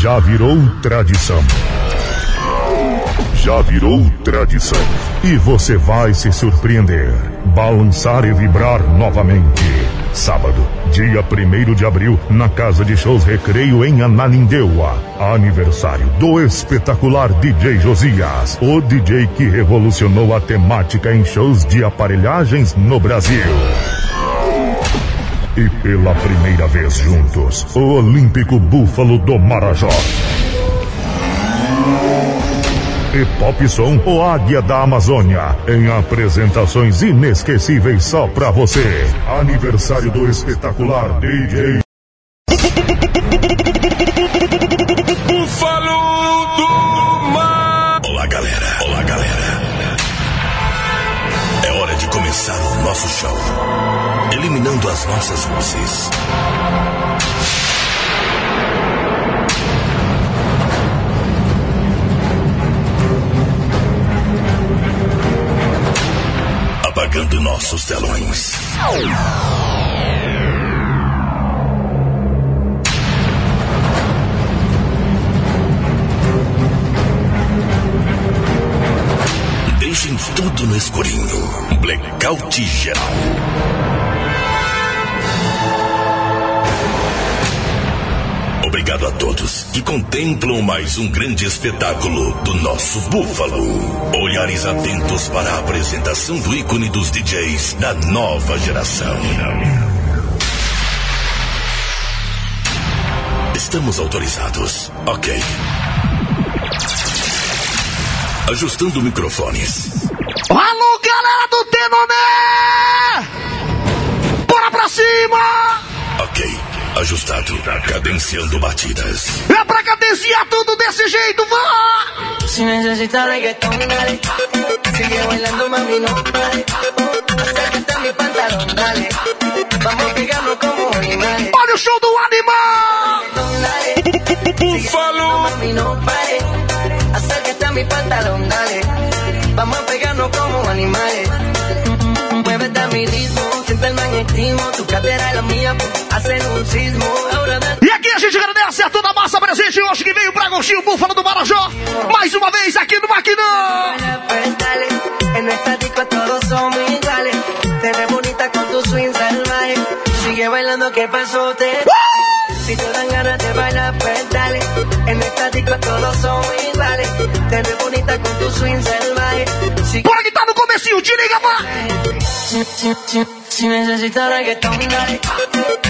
já virou tradição. Já virou tradição. E você vai se surpreender, balançar e vibrar novamente. Sábado, dia 1 de abril, na Casa de Shows Recreio em Ananindeua. Aniversário do espetacular DJ Josias, o DJ que revolucionou a temática em shows de aparelhagens no Brasil. E pela primeira vez juntos, o Olímpico Búfalo do Marajó. E Pop Som, o Águia da Amazônia, em apresentações inesquecíveis só pra você. Aniversário do espetacular DJ. As nossas luzes. Apagando nossos telões. Deixem tudo no escurinho. Blackout geral. Obrigado a todos que contemplam mais um grande espetáculo do nosso Búfalo. Olhares atentos para a apresentação do ícone dos DJs da nova geração. Estamos autorizados. Ok. Ajustando microfones. Alô, galera do Tenoné! Bora pra cima! Ajustado. Cadenciando batidas. É pra cadenciar tudo desse jeito, vá! Si necesitas reggaetón, dale. Sigue bailando, mami, no pare. Acércate a mi pantalón, dale. Vamos pegando como animales. Olha o show do animal! Búfalo. Mami, no pare. Acércate a mi pantalón, dale. Vamos pegando como animales. Muévete a mi ritmo, siente el magnetismo. Tu cadera y la mía hacen E aqui a gente agradece a toda a massa presente hoje que veio pra Agostinho Búfalo do Marajó. Mais uma vez aqui no Maquinão. Pues dale, en esta disco todos somos iguales. Te ves bonita con tu swing salvaje. Sigue bailando, ¿qué pasó? Te... Si te dan ganas de bailar, pues dale. En esta disco todos somos iguales. Te ves bonita con tu swing salvaje. Sigue... Bora que tá no comecinho, te liga, vá! Si, si, si, si necesitas reggaetón, dale.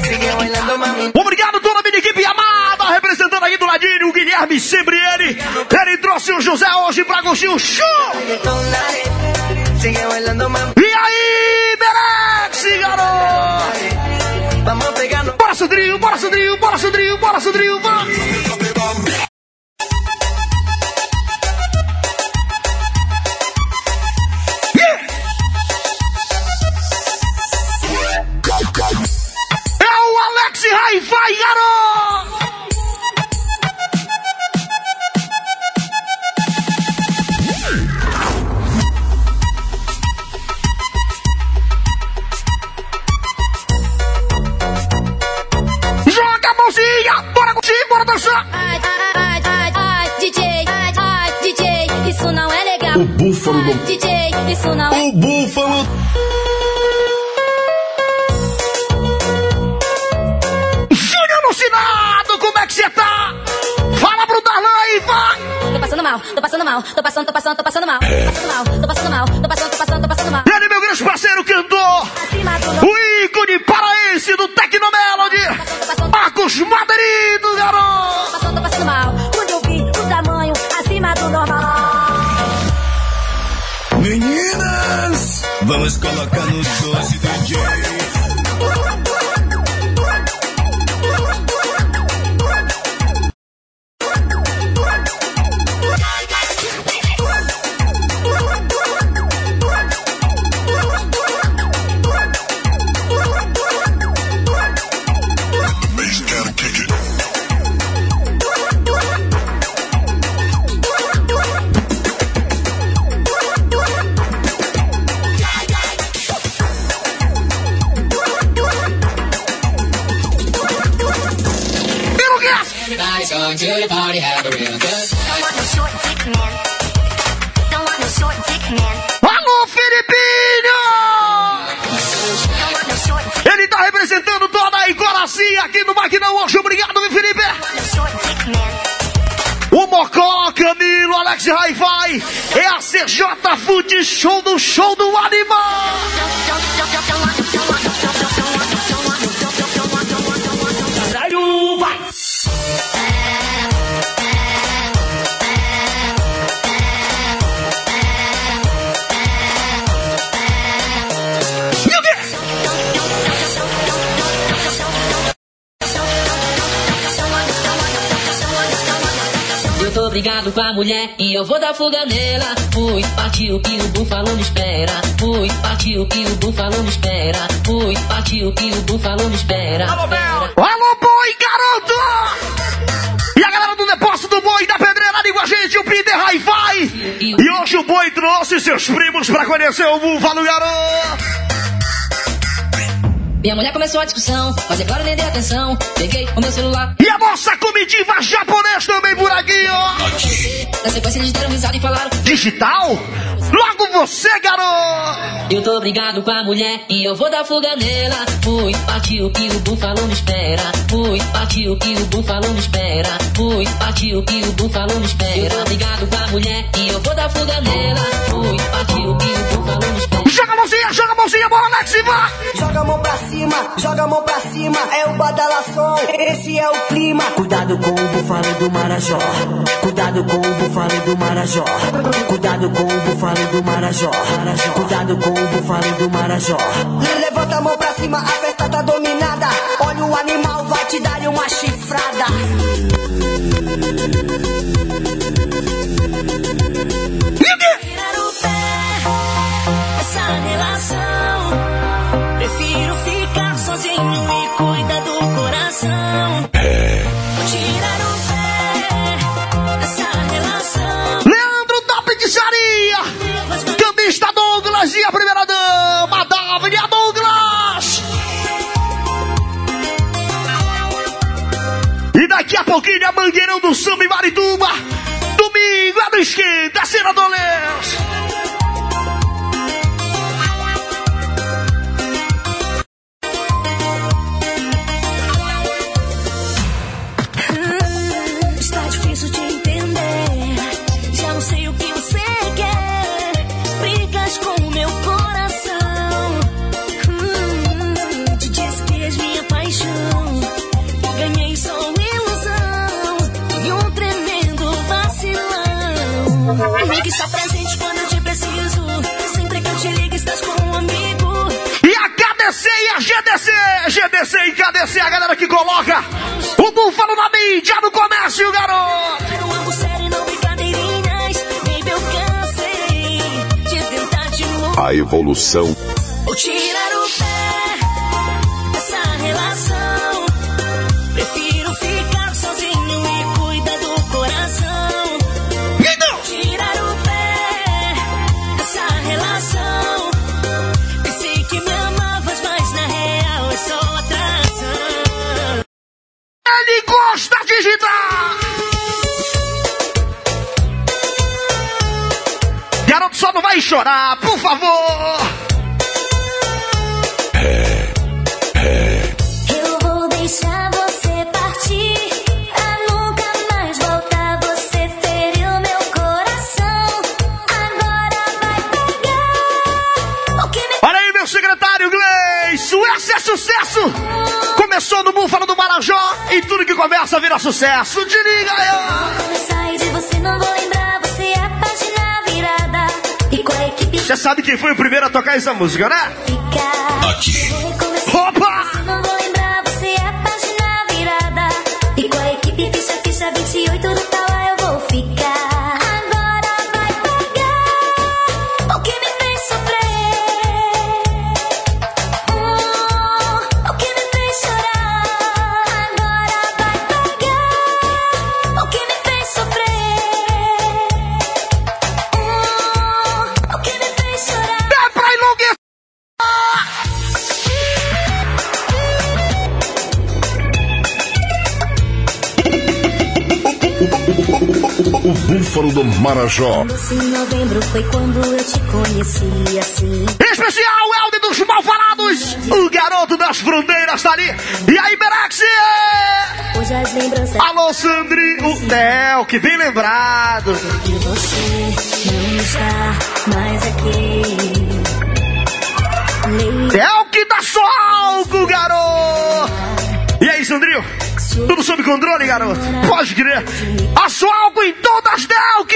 Sigue bailando, mami. Obrigado toda a minha equipe amada, representando aí do ladinho o Guilherme, sempre ele. Ele trouxe o José hoje pra Agostinho Show. Sigue bailando, mami. E aí, Berex, garoto! Vamos pegando. Bora, Sandrinho, bora, Sandrinho, bora, Sandrinho, bora, Sandrinho, vá! Alex Hi-Fi, garoto! Joga a mãozinha! Bora curtir, bora dançar! Ai, ai, ai, ai, DJ, ai, ai, DJ, isso não é legal. O búfalo do- Ai, DJ, isso não é. O búfalo. Mal, tô passando mal, tô passando, tô passando, tô passando mal. Tô passando mal, tô passando mal, tô passando, tô passando, tô passando mal. Ele, meu grande parceiro, cantor! Do. O ícone paraense do Tecnomelody! Marcos Maderido, garoto! Tô passando, tô passando mal. Quando eu vi o tamanho acima do normal. Meninas, vamos colocar no doce DJ. Show do Show do Brigado com a mulher e eu vou dar fuga nela. Fui, partiu que o búfalo me espera. Fui, partiu que o búfalo me espera. Fui, partiu que o búfalo me espera. Alô, boi, garoto! E a galera do depósito do boi da pedreira ali com a gente, o Peter Hi-Fi. E hoje o boi trouxe seus primos pra conhecer o búfalo, garoto. Minha mulher começou a discussão, mas é claro, nem dei atenção. Peguei o meu celular. E a nossa comitiva japonês também ó. Na sequência eles deram risada e falaram: Digital? Logo você, garoto! Eu tô brigado com a mulher e eu vou dar fuga nela. Fui, partiu que o búfalo me espera. Fui, partiu que o búfalo me espera. Fui, partiu que o búfalo me espera. Eu tô brigado com a mulher e eu vou dar fuga nela. Fui, partiu que o búfalo me espera. Joga a mãozinha, joga a mãozinha, bora, Alex, e vai! Joga a mão pra cima, joga a mão pra cima, é o badalação, esse é o clima. Cuidado com o bufalo do Marajó, cuidado com o bufalo do Marajó, cuidado com o bufalo do Marajó, cuidado com o bufalo do Marajó. Levanta a mão pra cima, a festa tá dominada. Olha o animal, vai te dar uma chifrada. E e cuidar do coração. Vou tirar o pé dessa relação. Leandro da Pizzaria! Cambista Douglas e a primeira dama, Davi Douglas! E daqui a pouquinho a Mangueirão do Samba em Marituba! Domingo é do esquenta, senadores! Hum, GDC! E KDC, a galera que coloca o búfalo na mídia, no comércio, garoto! A evolução chorar, por favor! Eu vou deixar você partir. A nunca mais voltar. Você feriu meu coração. Agora vai pegar. O que me Olha aí, meu secretário Gleice, esse é sucesso! Começou no Búfalo do Marajó e tudo que começa vira sucesso. Te liga eu Você sabe quem foi o primeiro a tocar essa música, né? Aqui. Opa! Não vou lembrar. Você é a página virada. E com a equipe ficha, ficha 28 do Búfalo do Marajó. Especial Elde dos Malfalados, o garoto das fronteiras tá ali. E aí, Beraxi? Alô, Sandri, o Del, que bem lembrado. E. Del que dá sol, garoto! Tudo sob controle, garoto. Pode crer. A sua algo em todas Delk!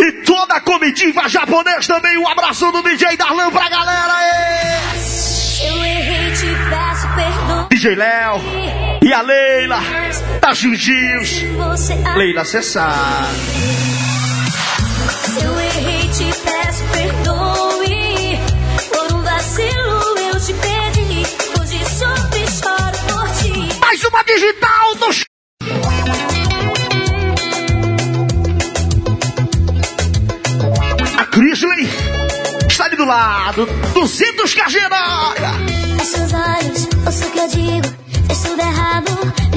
E toda a comitiva japonês também. Um abraço do DJ Darlan pra galera. aí. Eu errei, te peço perdão. DJ Léo e a Leila da Judios. Leila Cessar. Se eu errei, te peço perdão. Copa Digital do Ch... A Crisley está ali do lado, 200 cargeiras. Fecha os olhos, ouça o que eu digo, fez tudo errado.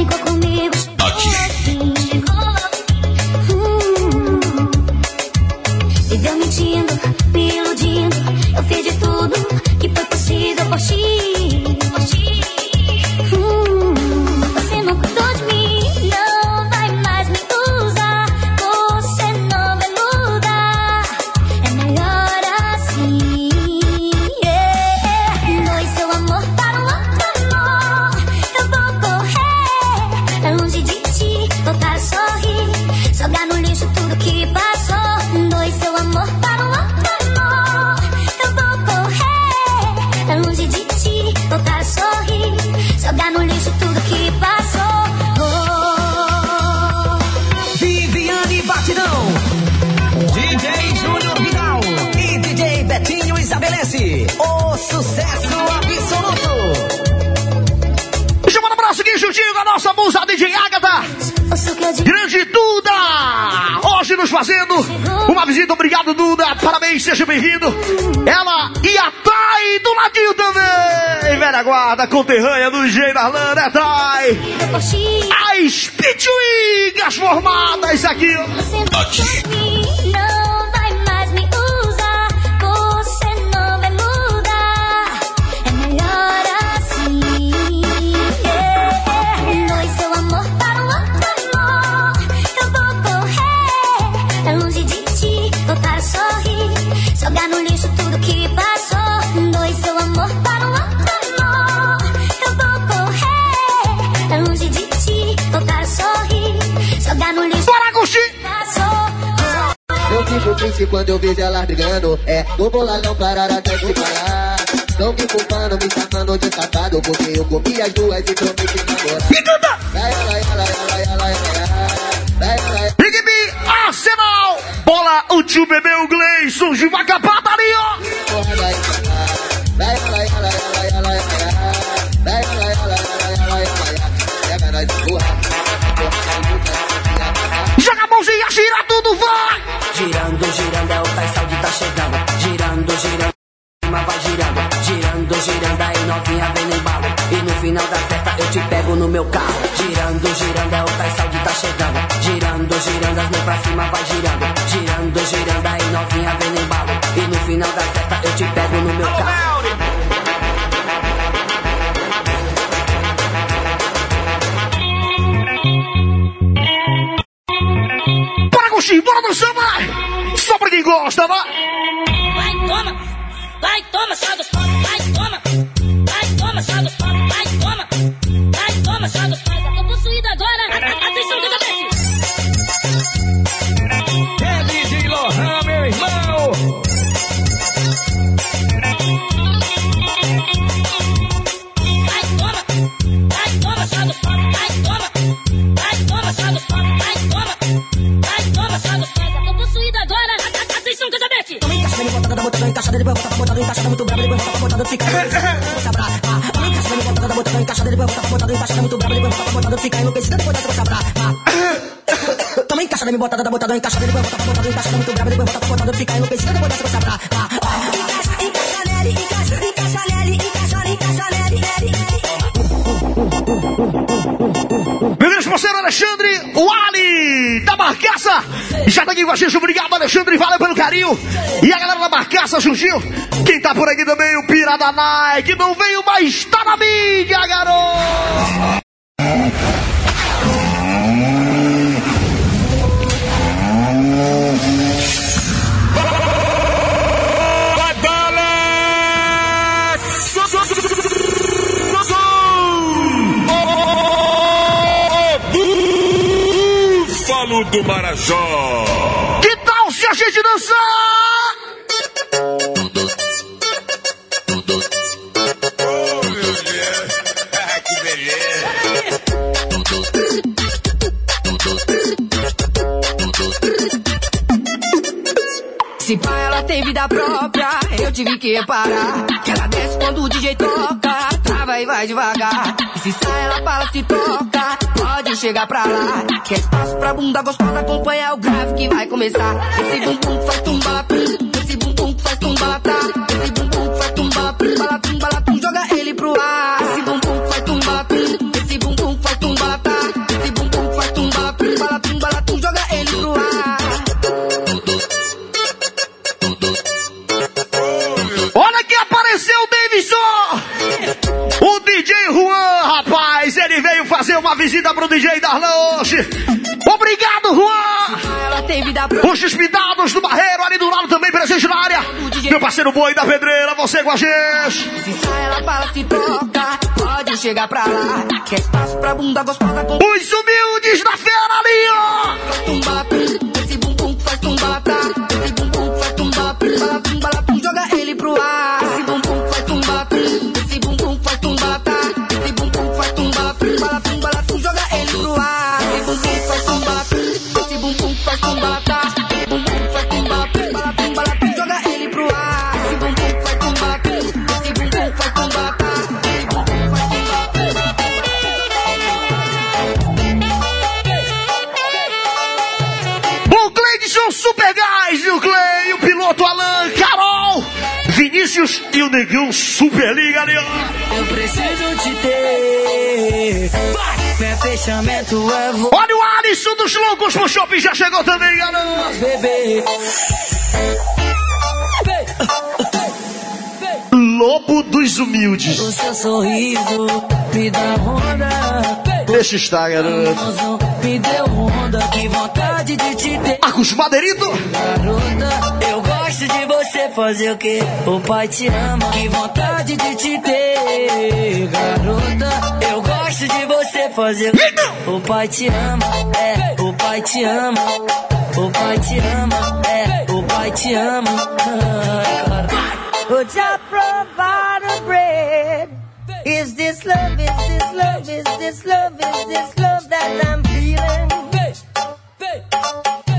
Fazendo uma visita. Obrigado, Duda. Parabéns, seja bem-vindo. Ela e a Thay do ladinho também. Velha guarda, conterrânea do Geinarlan, né, Thay? As pituingas formadas aqui. Aqui. quando eu vejo ela brigando. É, no não parar até se parar. Não me culpando, me chamando de safado, porque eu comi as duas e prometi namorar. Me canta! Vai, vai, vai, vai, vai, vai, vai. Big B, Arsenal! Bola, o tio bebê, o Gleison, Juvaca, Patarinho! giranda aí novinha vem no embalo. E no final da festa eu te pego no meu carro. Girando, giranda, é o pré-saúde tá chegando. Girando, giranda, as mãos pra cima vai girando. Girando, giranda, com a gente. Obrigado, Alexandre. Valeu pelo carinho. E a galera da Marcaça, Juntinho. Quem tá por aqui também, o Pira da Nike. Não veio, mas tá na mídia, garoto. Do Marajó. Que tal se a gente dançar? que beleza. Se pá, ela tem vida própria, eu tive que reparar. Que ela desce quando o DJ toca, trava e vai devagar. E se sai, ela fala, se toca, pode chegar pra lá. Que é espaço pra bunda gostosa, acompanha o grave que vai começar. Esse bumbum faz tumba, tum, esse bumbum faz tumba, tá. Esse bumbum faz tumba, tum, bala, tum, uma visita pro DJ Darlan hoje. Obrigado, Juan! Os despidados do Barreiro, ali do lado também presente na área. Meu parceiro Boi da Pedreira, você com a gente. Se sai, ela fala, se pode chegar pra lá. Que é espaço pra bunda gostosa com Os humildes da fera ali, ó. Esse bumbum faz tumba, tá. Esse bumbum faz bala, bala, joga ele pro ar. Fechamento é você, Olha o Alisson dos Loucos pro Shopping, já chegou também, garoto. bebê. Lobo dos Humildes. O seu sorriso me dá onda. Deixa estar, garoto. Me deu onda, que vontade de te ter. Marcos Madeirito. Garota, fazer o quê? O pai te ama, que vontade de te ter. Garota, eu gosto de você fazer o quê? O pai te ama, é, o pai te ama. O pai te ama, é, o pai te ama. Would you provide bread? Is this love, is this love, is this love, is this love that I'm feeling?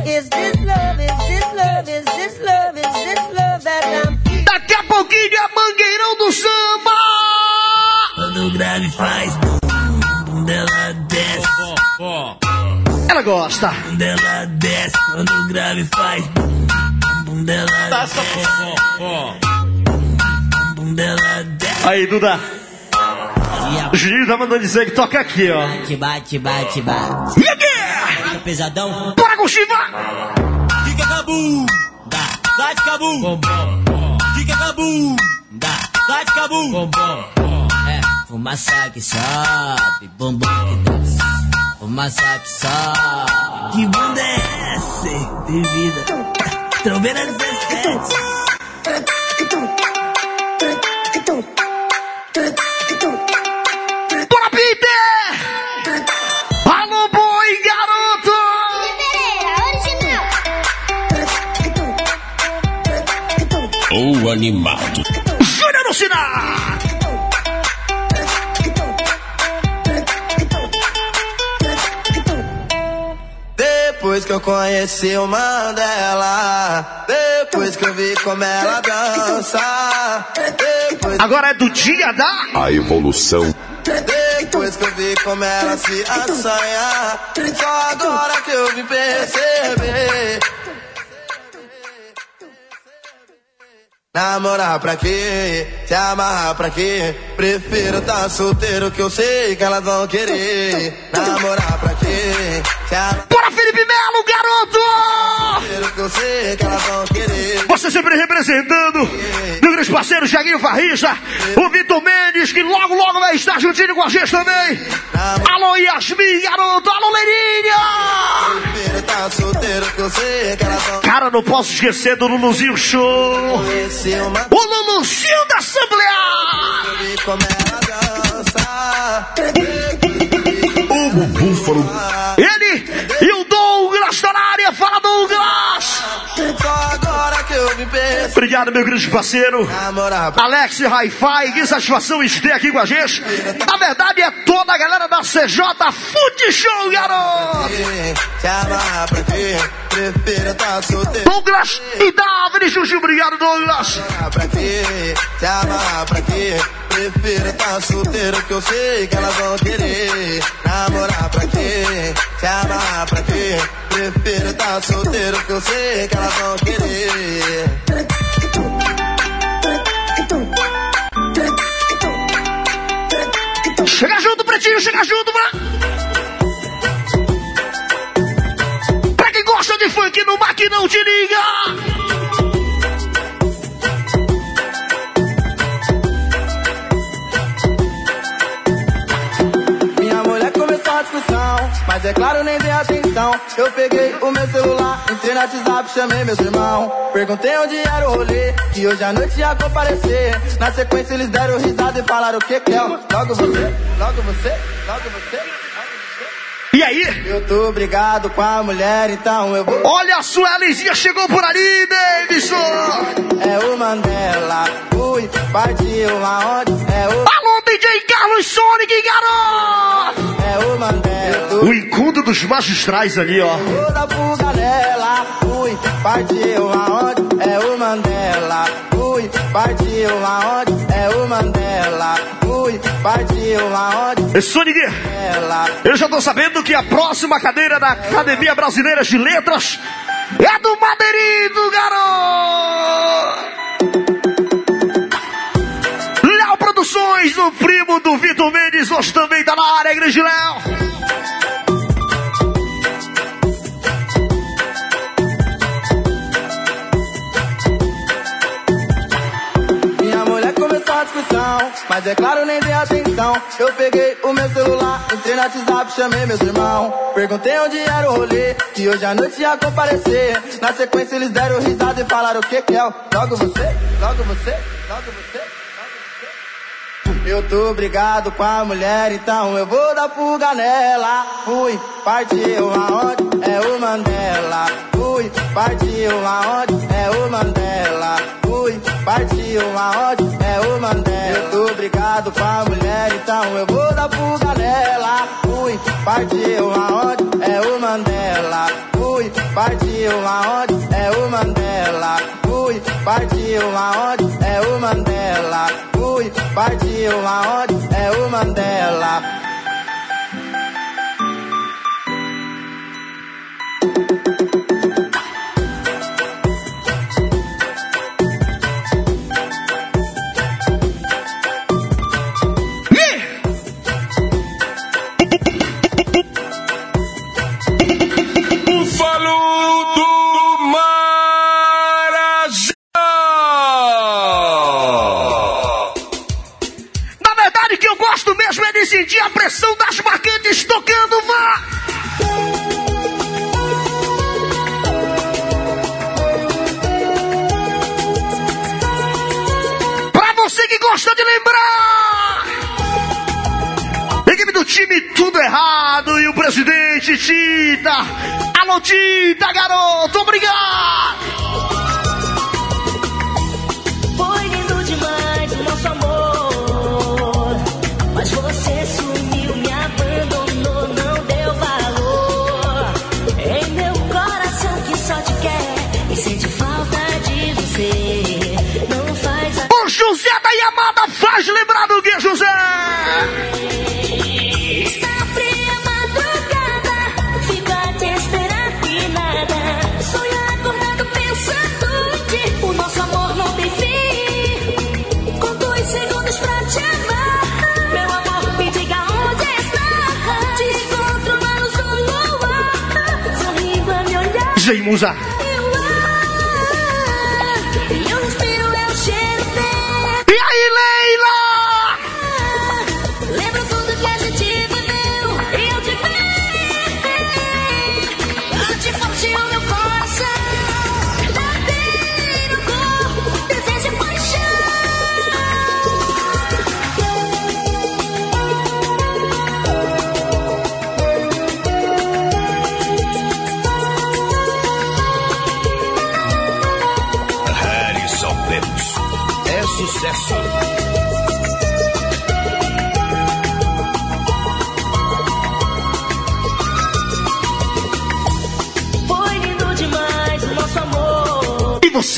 Is this love, is this love, is this love, is this love? Daqui a pouquinho é Mangueirão do Samba. Quando o grave faz bum, bum dela desce, Ela gosta. bum dela desce. Quando o grave faz bum, bum, bum dela desce, bum dela desce. Aí, Duda. O Juninho tá mandando dizer que toca aqui, ó. Bate, bate, bate, bate. E aqui? Fica pesadão. Bora com Chiva. Fica cabu. Dá de cabu. Fica cabu. Dá, dá de cabu. É, fumaça que sobe, bumbum que desce. Fumaça que sobe. Que bunda é essa? De vida. Trombeira 17. Bora, Peter. Alô, O animado. Júnior no sinal. Depois que eu conheci o Mandela, depois que eu vi como ela dança, depois, Agora é do dia da... A evolução depois que eu vi como ela se assanha, só agora que eu vim perceber. Namorar pra quê? Se amarrar pra quê? Prefiro tá solteiro que eu sei que elas vão querer. Namorar pra quê? Se amarrar Bora, Felipe Melo, garoto! que eu sei que elas vão querer. Você sempre representando meu grande parceiro Jaguinho Farrista, o Vitor Mendes, que logo, logo vai estar juntinho com a gente também. Alô, Yasmin, garoto! Alô, Leirinha! Cara, não posso esquecer do Luluzinho Show. O Luluzinho da Assembleia! O Búfalo Ele e o Douglas Obrigado, meu grande parceiro. Pra Alex Hi-Fi, que satisfação em ter aqui com a gente. Na verdade, é toda a galera da CJ Fute Show, garoto! tá. Douglas e Davi Juju, obrigado, Douglas. Prefiro tá solteiro que eu sei que elas vão querer. Namorar pra quê? Se amarrar pra quê? Prefiro tá solteiro que eu sei que elas vão querer. Chega junto, pretinho, chega junto, pra... Pra quem gosta de funk no maquinão, te liga! Discussão, mas é claro, nem dei atenção. Eu peguei o meu celular, entrei no WhatsApp, chamei meus irmãos. Perguntei onde era o rolê, que hoje à noite ia comparecer. Na sequência eles deram risada e falaram o que que é? Logo você, logo você, logo você. E aí? Eu tô brigado com a mulher, então eu vou. Olha a sua Elisinha chegou por ali, Davidson! É o Mandela, ui, partiu aonde? É o, Alô, DJ Carlos Sonic, garoto! É o Mandela. O encontro dos magistrais ali, ó. Toda fuga nela, ui, partiu aonde? É o Mandela, ui, partiu aonde? É o Mandela, ui, partiu aonde? Sonic, eu já tô sabendo que a próxima cadeira da Academia Brasileira de Letras é do Madeirinho, garoto! Produções, o primo do Vitor Mendes, hoje também tá na área, Igreja Léo. minha mulher começou a discussão, mas é claro, nem dei atenção. Eu peguei o meu celular, entrei no WhatsApp, chamei meus irmãos. Perguntei onde era o rolê, que hoje à noite ia comparecer. Na sequência eles deram risada e falaram o que que é? Logo você, logo você, logo você. Eu tô brigado com a mulher, então eu vou dar fuga nela. Fui, partiu aonde? É o Mandela. Fui, partiu aonde? É o Mandela. Fui, partiu aonde? É o Mandela. Eu tô brigado com a mulher, então eu vou dar fuga nela. Fui, partiu aonde? É o Mandela. Fui, partiu aonde? É o Mandela. Fui, partiu aonde? É o Mandela. Fui, partiu aonde? É o Mandela. Sentir a pressão das marcantes tocando, vá! Pra você que gosta de lembrar! Equipe do time tudo errado e o presidente Tita! Alô, Tita, garoto, obrigado! José! Está fria madrugada, fica acordado pensando que o nosso amor não tem fim. Com dois segundos pra te amar, meu amor, me diga onde está. Te encontro me olhar.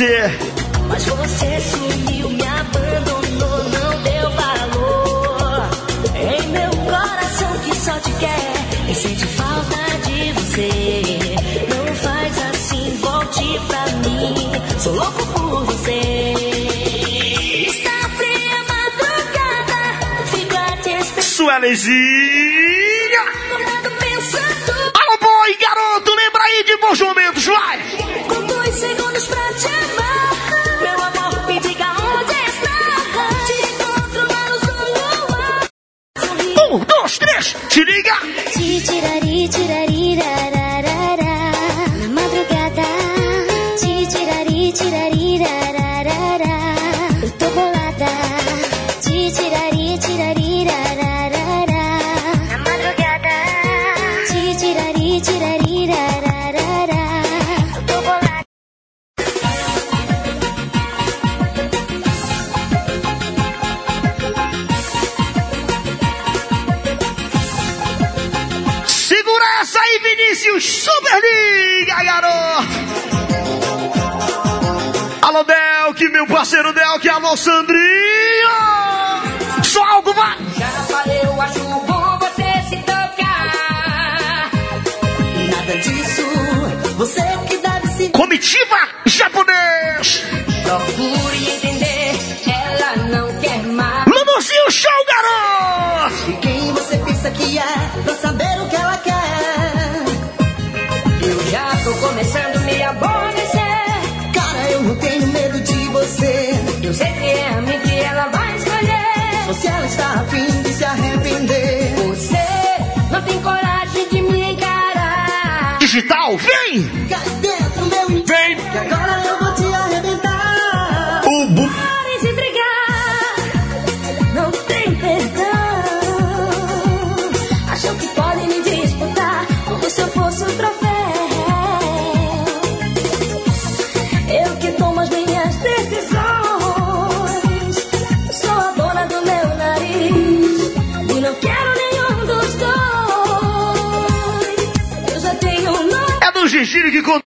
você. Mas você sumiu, me abandonou, não deu valor. Em meu coração que só te quer e sente falta de você. Não faz assim, volte pra mim. Sou louco por você. Está fria, madrugada, fica despejando. Sua Suelezinha! Tá Alô, boy, garoto, lembra aí de Bojumbi! Vem! destino que conta.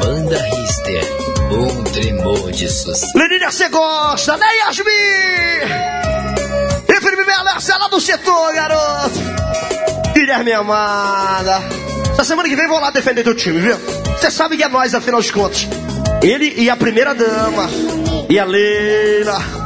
Banda Rister, um tremor de sucesso. Lenília, você gosta, né, Yasmin? E Felipe Melança é lá do setor, garoto. Guilherme Amada. Essa semana que vem vou lá defender teu time, viu? Você sabe que é nós, afinal de contas. Ele e a primeira dama. E a Leila.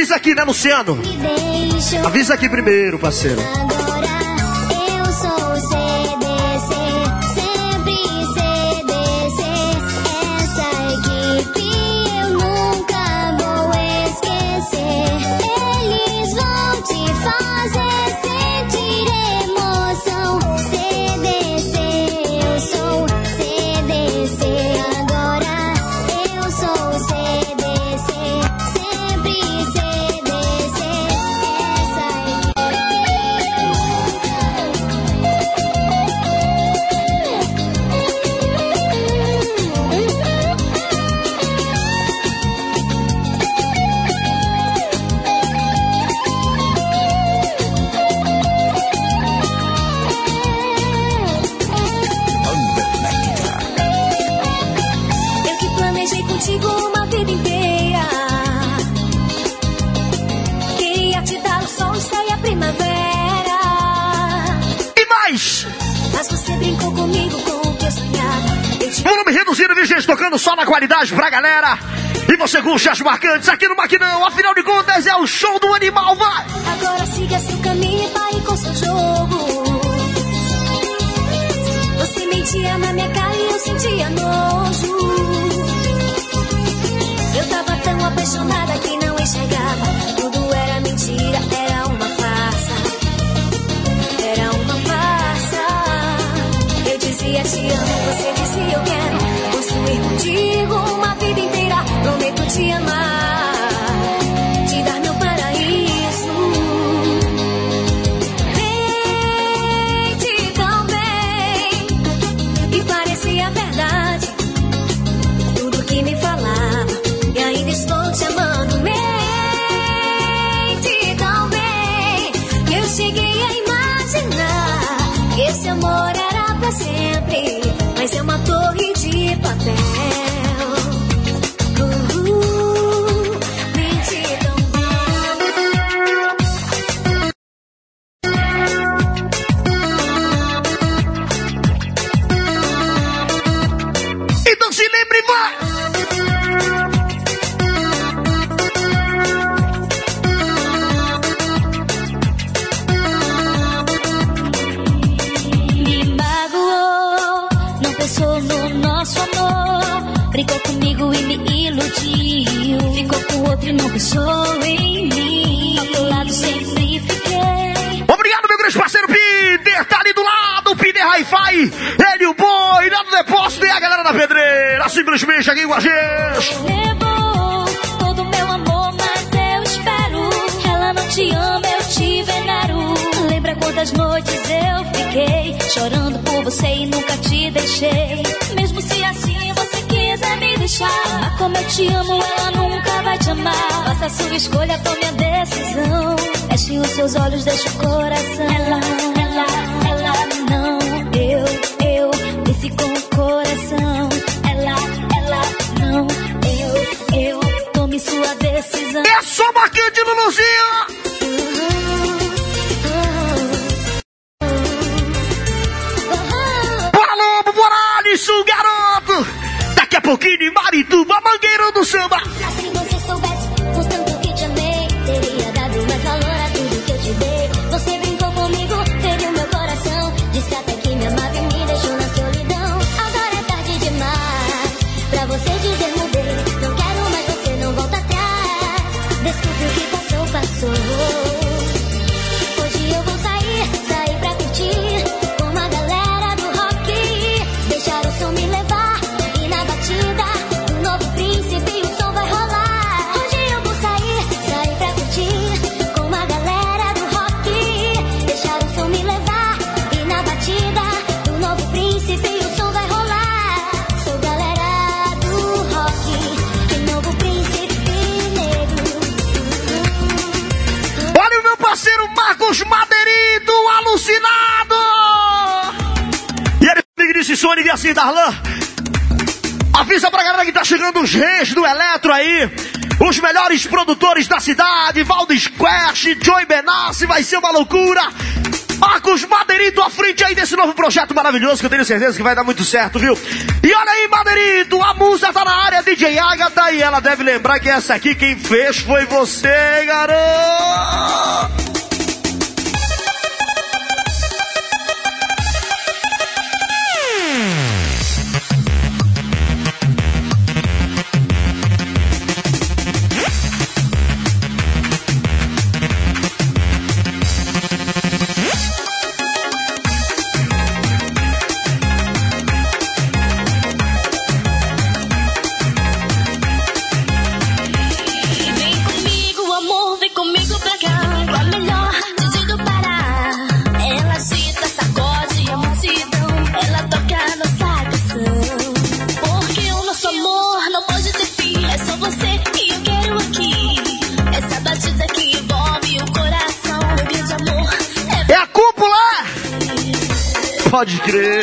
Avisa aqui, né, Luciano? Avisa aqui primeiro, parceiro. Galera. E você os chás marcantes aqui no Maquinão. Afinal de contas, é o show do animal, vai! Agora siga seu caminho e pare com seu jogo. Você mentia na minha cara e eu sentia nojo. Eu tava tão apaixonada que não enxergava. Tudo era mentira, era uma farsa. Era uma farsa. Eu dizia te amo, você dizia eu quero. Construir contigo uma você e nunca te deixei. Mesmo se assim você quiser me deixar, mas como eu te amo, ela nunca vai te amar. Faça a sua escolha, tome a decisão. Feche os seus olhos, deixa o coração. Ela, ela, ela não, eu, eu, disse com o coração. Ela, ela não, eu, eu, tome sua decisão. É só marcante, Luluzinho. Pouquinho, Marituba, Mangueiro do Samba. Sônia e assim, Darlan. Avisa pra galera que tá chegando os reis do Eletro aí. Os melhores produtores da cidade, Valdo Squash, Joey Benassi, vai ser uma loucura. Marcos Madeirito à frente aí desse novo projeto maravilhoso que eu tenho certeza que vai dar muito certo, viu? E olha aí, Madeirito, a musa tá na área, DJ Agatha, e ela deve lembrar que essa aqui quem fez foi você, garoto! Pode crer.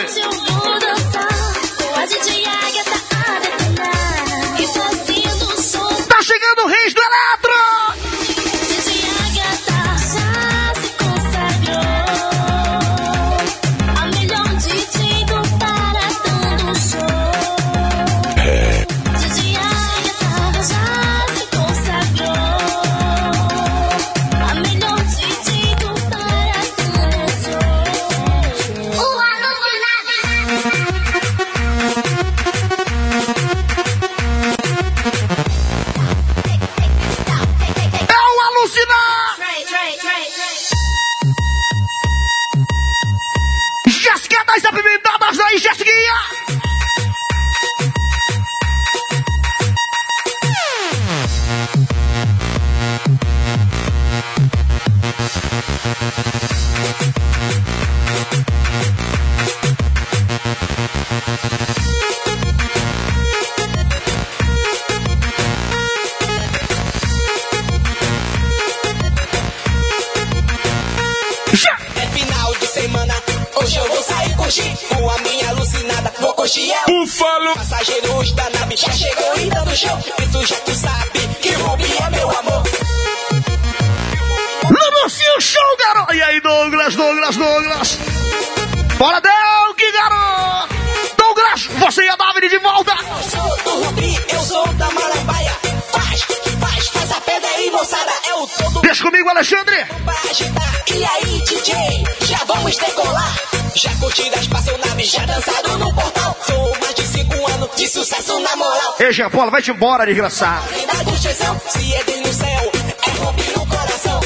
Jean Paulo, vai-te embora, desgraçado. Se é céu, é rubi no coração,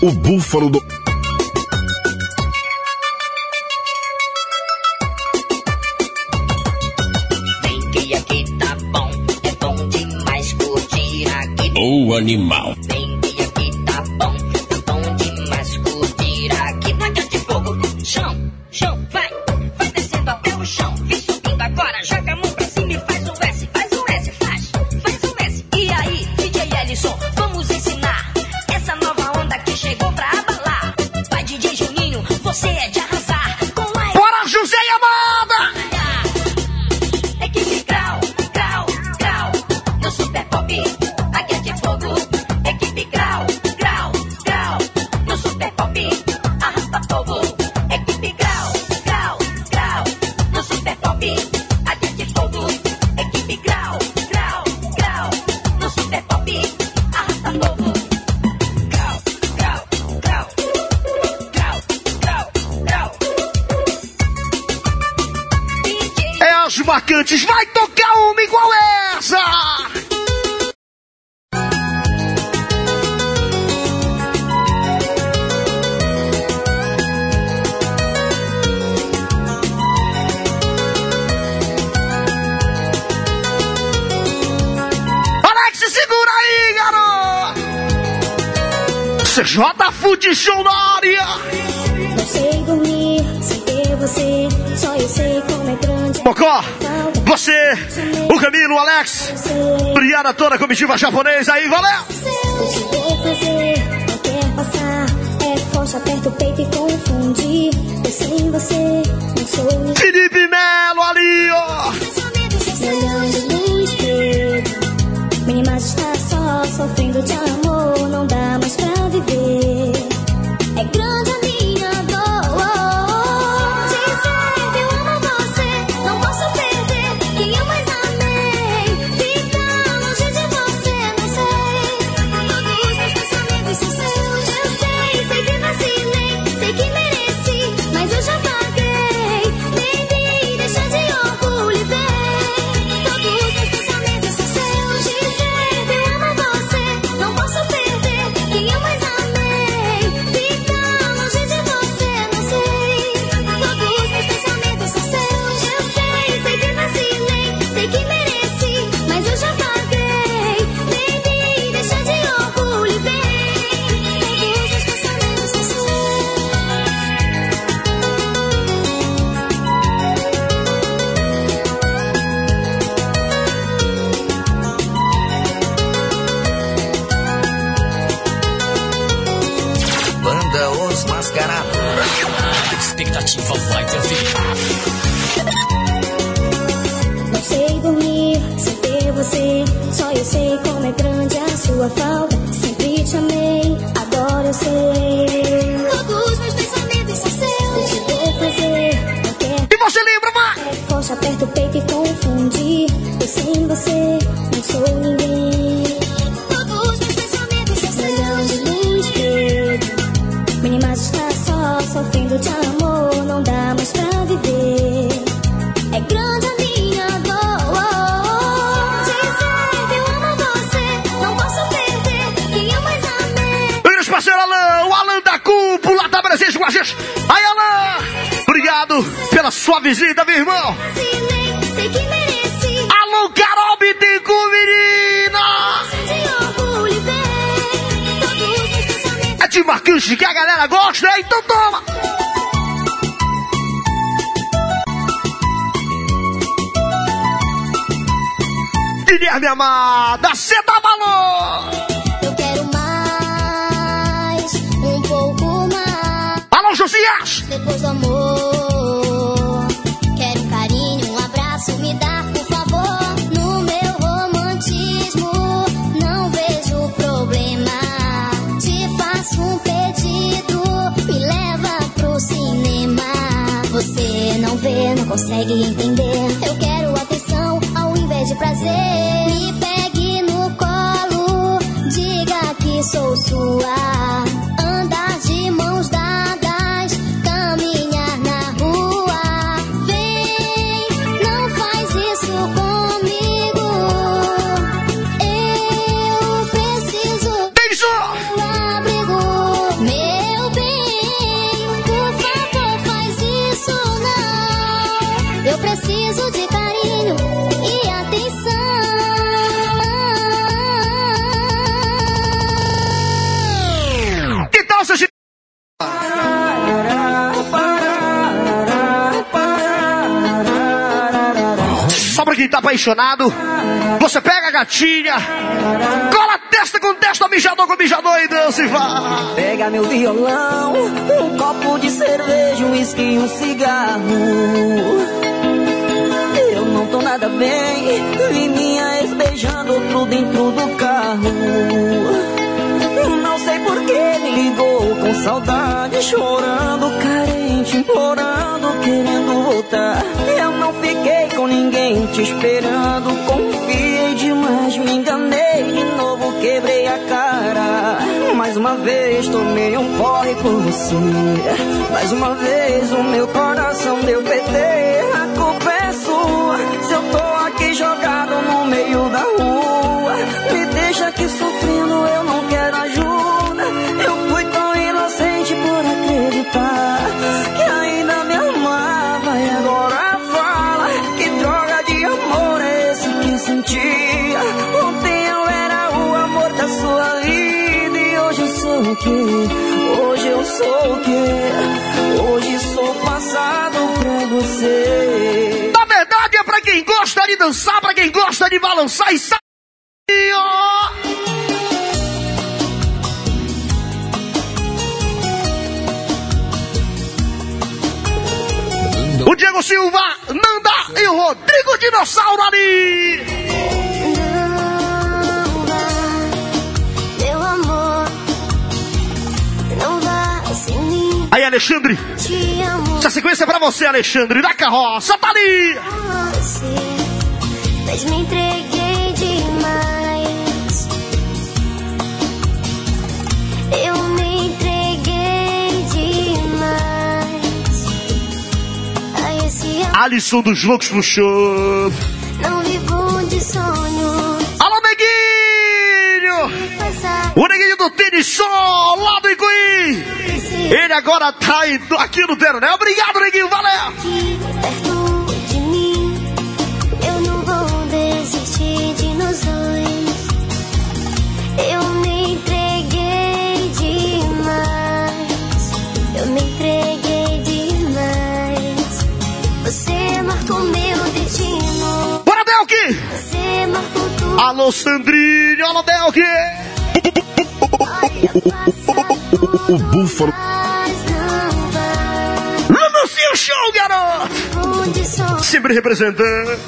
O búfalo do. Vem que aqui tá bom, é bom demais curtir aqui. O animal. Multishow na área! Não sei dormir sem ter você, só eu sei como é grande. Bocó, você, o Camilo, o Alex, Briana, toda a comitiva japonesa aí, valeu! Felipe Melo ali, ó! Minha imagem está só sofrendo de amor, não dá mais pra viver. yourself out. Sua visita, meu irmão. Alô, Carol Bittencourt, menina! É de Marquinhos que a galera gosta, né? Então toma! Guilherme Amada, cê tá consegue entender. Eu quero atenção ao invés de prazer. Me pegue no colo, diga que sou sua. Tá apaixonado, você pega a gatinha, cola testa com testa, mijador com mijador e dança e vai. Pega meu violão, um copo de cerveja, um uísque e um cigarro. Eu não tô nada bem, vi minha ex beijando outro dentro do carro. Não sei por que me ligou com saudade, chorando, carente, implorando, querendo voltar. Eu não fiquei com ninguém te esperando, confiei demais, me enganei de novo, quebrei a cara. Mais uma vez tomei um porre por você. Mais uma vez o meu coração deu PT. Dançar, pra quem gosta de balançar e ó. O Diego Silva, Nanda e o Rodrigo Dinossauro ali. Mim. Aí, Alexandre, essa sequência é pra você, Alexandre, da carroça, tá ali. Mas me entreguei demais. Eu me entreguei demais. A esse amor, Alisson dos Loucos pro show. não vivo de sonhos. Alô, Neguinho! O Neguinho do Tênis Sol, lá do Icuí. Ele agora tá aqui no Teronel. Obrigado, Neguinho, valeu! aqui perto Delk! Alô, Sandrinho, alô, Delk! O búfalo. mas não vai. Anuncia o show, garoto! Sempre representando.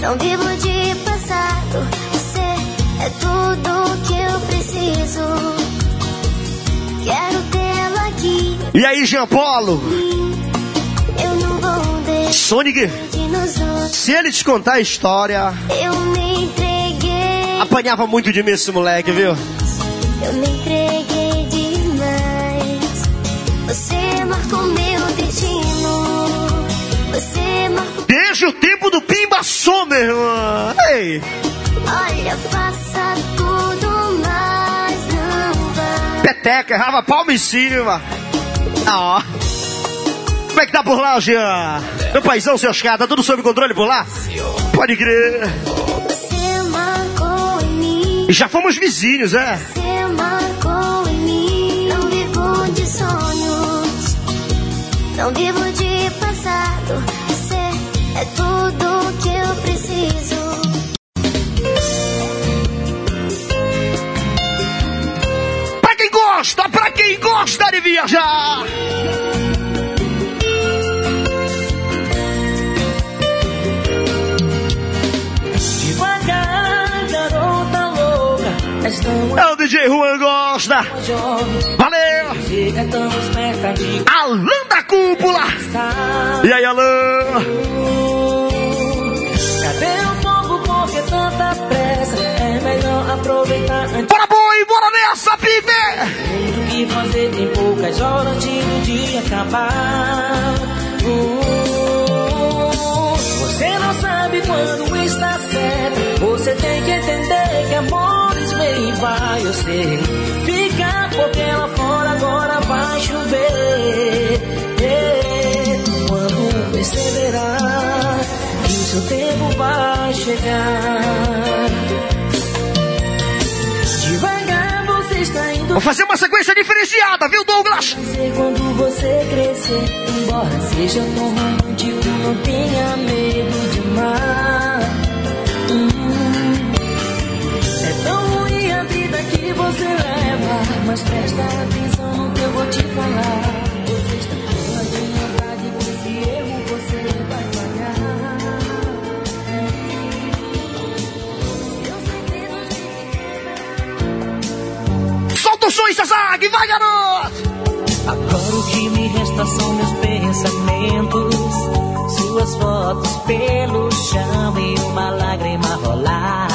Não vivo de passado, você é tudo que eu preciso. Quero tê-lo aqui, E aí, Jean Paulo? eu não vou deixar Sonic. Se ele te contar a história, Eu me entreguei, apanhava muito de mim esse moleque, viu? eu me entreguei demais. Você marcou meu destino, você marcou. Desde o tempo do Pimba Som, meu irmão. Ei! Olha, faça tudo, mas não vai. Peteca, errava palma em cima. Ó. Como é que tá por lá, Jean? Meu paizão, seu Oscar, tá tudo sob controle por lá? Pode crer. Já fomos vizinhos, é? Não vivo de passado. Você é tudo que eu preciso. Pra quem gosta, pra quem gosta de viajar. É o DJ Juan Gosta. Valeu. De Alan da Cúpula. E aí, Alan? Cadê o fogo? Por que tanta pressa? É melhor aproveitar antes Bora, boi, bora nessa, pibe. do que fazer tem poucas horas antes do dia acabar. Uh, você não sabe quando está certo. Você tem que entender que e vai. Eu sei. Fica porque lá fora agora vai chover. Quando perceberá que o seu tempo vai chegar. Devagar você está indo Vou fazer uma sequência diferenciada, viu, Douglas? Quando você crescer, embora seja tão romântico, não tenha medo de mas presta atenção no que eu vou te falar. Você está toda de vontade, com esse erro você vai pagar. Solta o som, Sazag, vai, garoto! Agora o que me resta são meus pensamentos. Suas fotos pelo chão e uma lágrima rolar.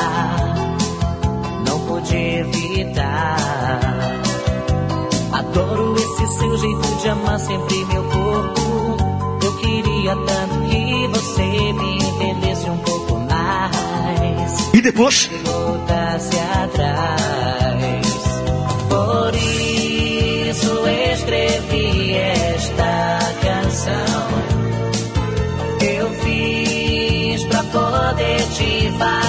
Adoro esse seu jeito de amar sempre meu corpo. Eu queria tanto que você me entendesse um pouco mais. E depois? voltasse atrás. Por isso escrevi esta canção. Eu fiz pra poder te falar.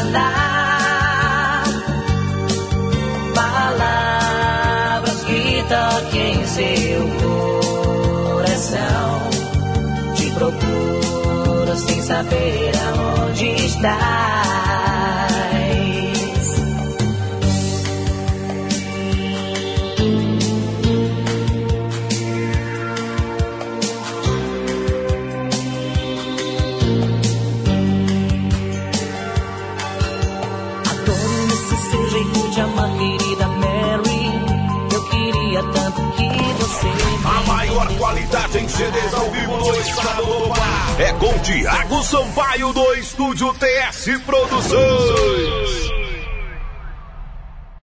Saber aonde estás. Adoro esse seu jeito de amar, querida Mary. Eu queria tanto que você. A maior qualidade em CDs ao vivo no estado do Pará é com Tiago Sampaio do Estúdio TS Produções.